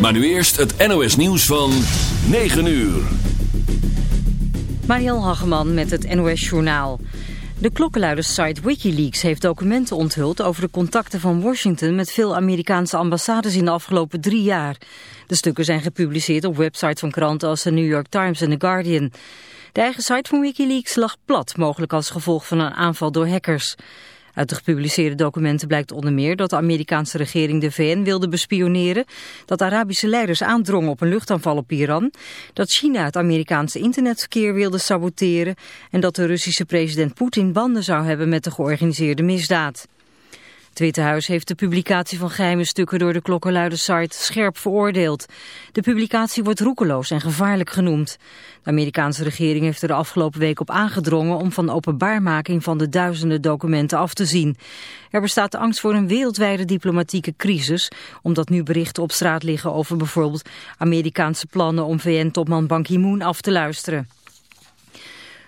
Maar nu eerst het NOS nieuws van 9 uur. Mariel Hageman met het NOS Journaal. De klokkenluidersite Wikileaks heeft documenten onthuld over de contacten van Washington met veel Amerikaanse ambassades in de afgelopen drie jaar. De stukken zijn gepubliceerd op websites van kranten als de New York Times en The Guardian. De eigen site van Wikileaks lag plat, mogelijk als gevolg van een aanval door hackers. Uit de gepubliceerde documenten blijkt onder meer dat de Amerikaanse regering de VN wilde bespioneren, dat Arabische leiders aandrongen op een luchtaanval op Iran, dat China het Amerikaanse internetverkeer wilde saboteren en dat de Russische president Poetin banden zou hebben met de georganiseerde misdaad. Het Witte Huis heeft de publicatie van geheime stukken door de klokkenluidersite scherp veroordeeld. De publicatie wordt roekeloos en gevaarlijk genoemd. De Amerikaanse regering heeft er de afgelopen week op aangedrongen om van openbaarmaking van de duizenden documenten af te zien. Er bestaat angst voor een wereldwijde diplomatieke crisis, omdat nu berichten op straat liggen over bijvoorbeeld Amerikaanse plannen om VN-topman Ban Ki-moon af te luisteren.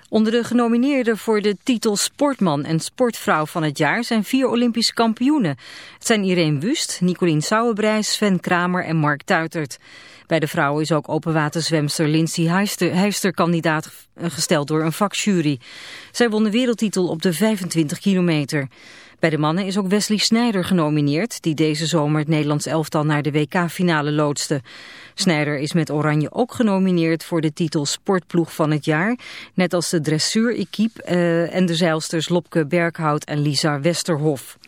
Onder de genomineerden voor de titel Sportman en Sportvrouw van het jaar zijn vier Olympische kampioenen. Het zijn Irene Wust, Nicolien Sauerbrijs, Sven Kramer en Mark Tuitert. Bij de vrouwen is ook openwaterzwemster Lindsay Heister kandidaat gesteld door een vakjury. Zij won de wereldtitel op de 25 kilometer. Bij de mannen is ook Wesley Snijder genomineerd, die deze zomer het Nederlands elftal naar de WK-finale loodste. Snijder is met Oranje ook genomineerd voor de titel Sportploeg van het jaar, net als de dressuur-equipe uh, en de zeilsters Lopke Berghout en Lisa Westerhof.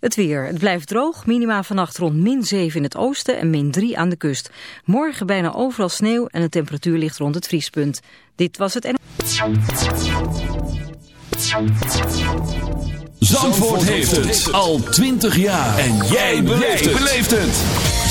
Het weer. Het blijft droog. Minima vannacht rond min 7 in het oosten en min 3 aan de kust. Morgen bijna overal sneeuw en de temperatuur ligt rond het vriespunt. Dit was het... Zandvoort heeft het al 20 jaar. En jij beleeft het.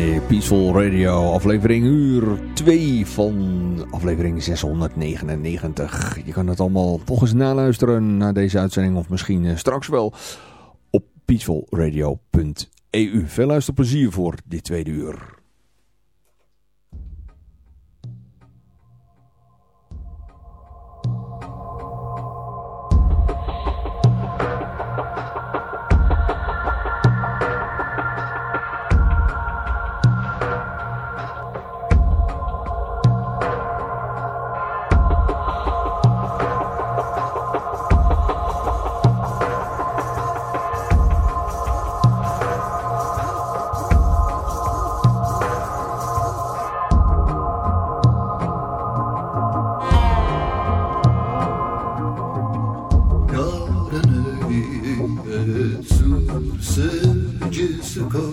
Bij Peaceful Radio, aflevering uur 2 van aflevering 699. Je kan het allemaal nog eens naluisteren naar deze uitzending of misschien eh, straks wel op peacefulradio.eu. Veel luisterplezier voor dit tweede uur. to go.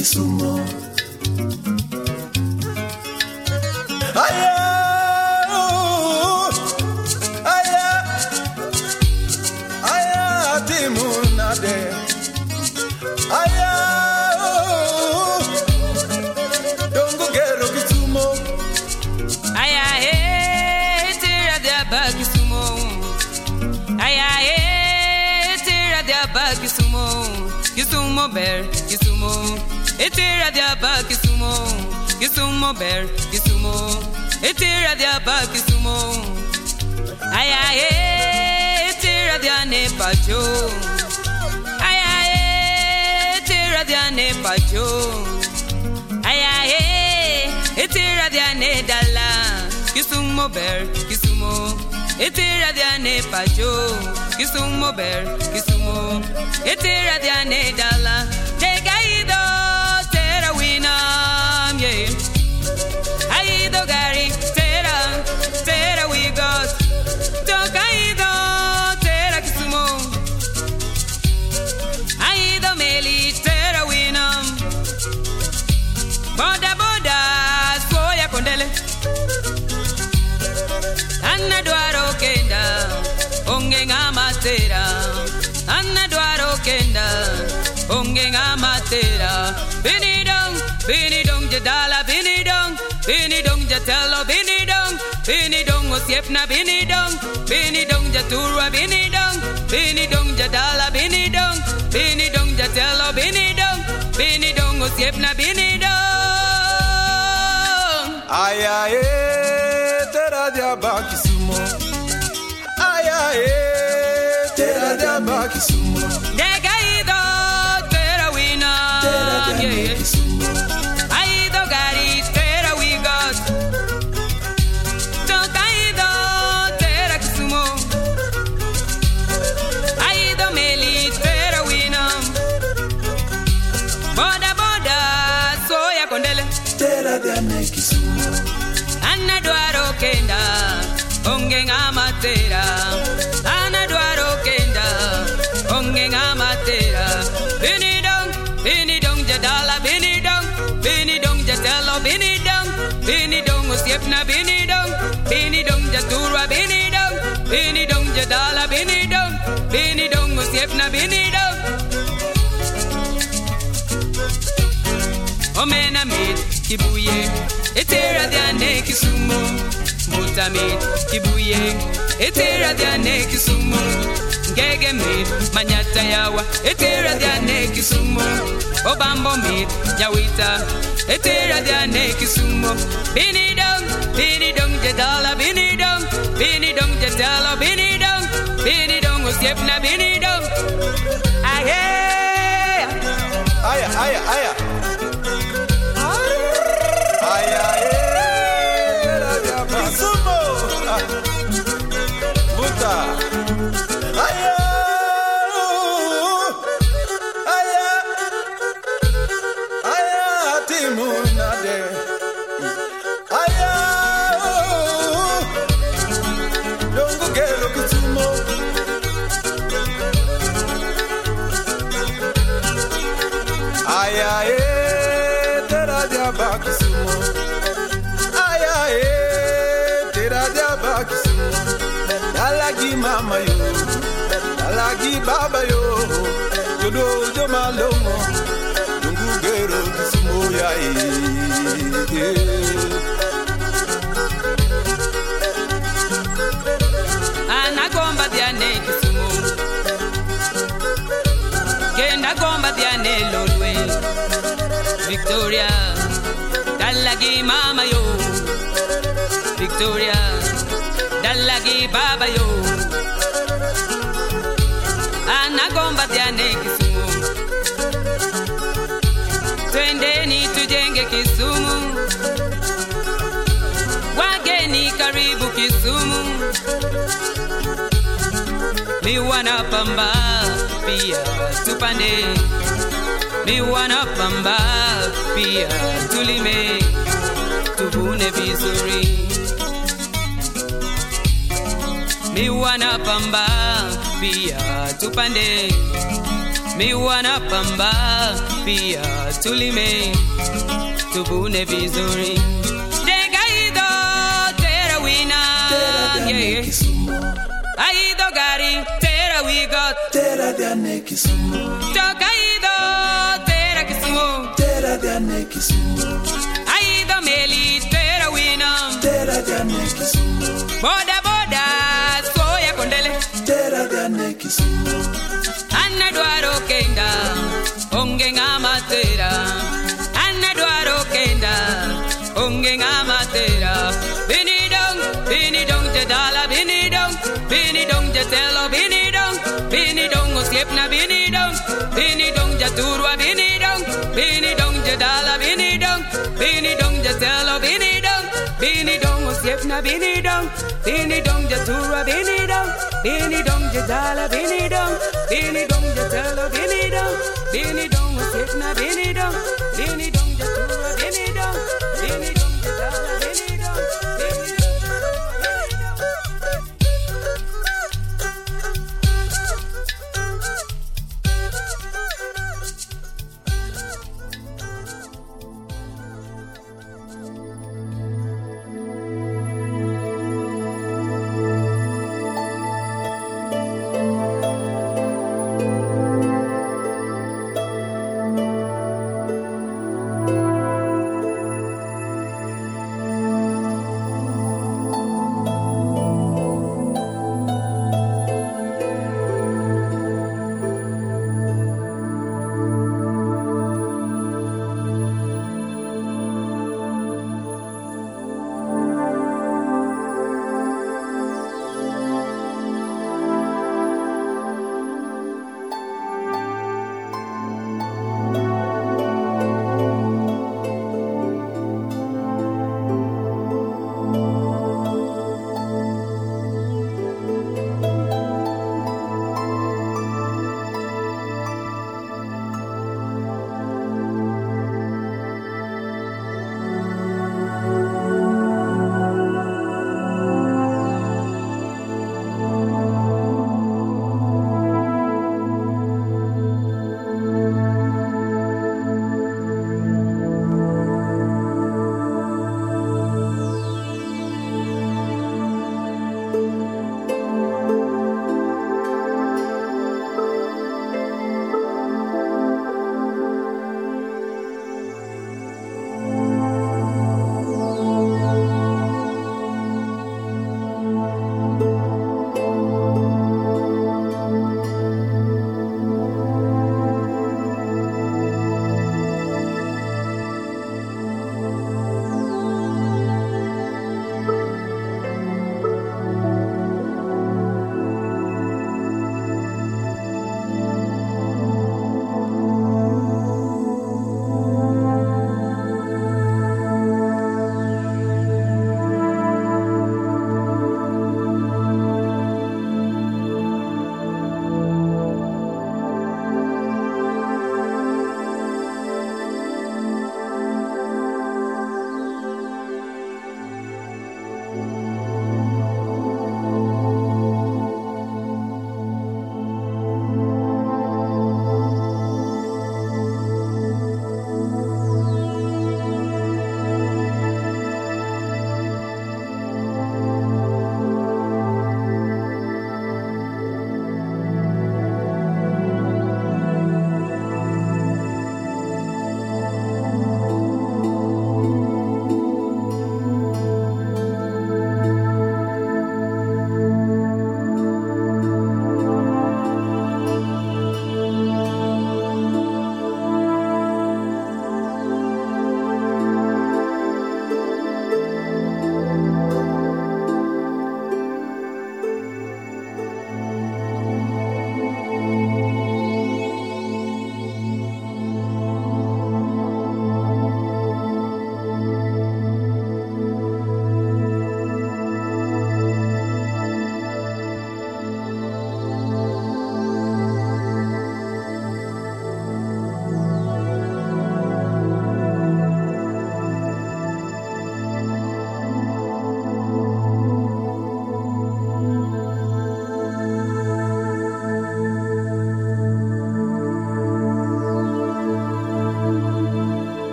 que sumou. etira dia ba Kisumu, kisumo. bear, Kisumu, etira dia ba Kisumu. Ay ay, eh, etira dia ne pacho. Ay ay, eh, etira dia ne pacho. Ay ay, eh, etira dia ne dala, Kisumu bear, Kisumu. Etira diane pacho, kisumo ber, kisumo. Etira diane dala, kenda, onge ngamatera. Bini dong, bini dong jadala, bini dong, bini dong jatelo, bini dong, bini dong osiepna, bini dong, bini dong jaturwa, bini dong, bini dong jadala, bini dong, bini dong jatelo, bini dong, bini dong osiepna, bini dong. Aya, eh, tera de aba Kisumo. Aya, eh, tera de omenamid kibuye. Etera dyane muta mutamid kibuye. Etera dyane kisumu ngege mid manyata yawa. Etera dyane kisumu obambo mid yawita etera dyane bini binidong binidong jedala binidong binidong jedala binidong binidong usiepna binidong aye. Aye aye aye. Mama yo, dalagi baba yo, jodo dungu gero Kisumo ya anagomba diane kisumu kenda gomba diane victoria dalagi mama yo. Victoria dalagi baba yo tusiabiane Kisumu, twendeni tujenge Kisumu. Wageni karibu Kisumu, pamba pia tupande, pamba pia tulime, tuvune vizuri. Miwa na pamba pia tupande. Mi wana pamba pia tulime tubune vizuri. Dega terawina, tera wina yeah. aido gari terawigo, tera dane kisumo toka ido tera kisumo tera dane kisumo kisumo ana dwaro kenda onge ng'ama tera ana dwaro kenda onge ng'ama tera binidong binidong te dala binidong binidong te telo binidong binidong oslepna binidong binidong ja turwa binidong binidong te dala binidong binidong te telo binidong binidong oslepna binidong binidong ja turwa binidong Beanie dong, jajala, beanie dong, beanie dong, jajala, beanie dong, beanie dong, was hitting a beanie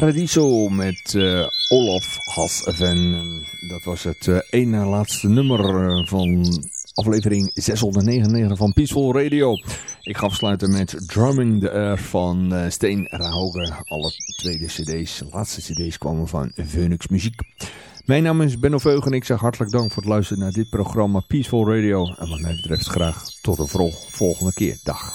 Paradiso met uh, Olaf Hasven. Dat was het uh, ene laatste nummer uh, van aflevering 699 van Peaceful Radio. Ik ga afsluiten met Drumming the Air van Steen Rauge. Alle tweede cd's, laatste cd's kwamen van Phoenix Muziek. Mijn naam is Benno Veug en ik zeg hartelijk dank voor het luisteren naar dit programma Peaceful Radio. En wat mij betreft graag tot de volgende keer. Dag.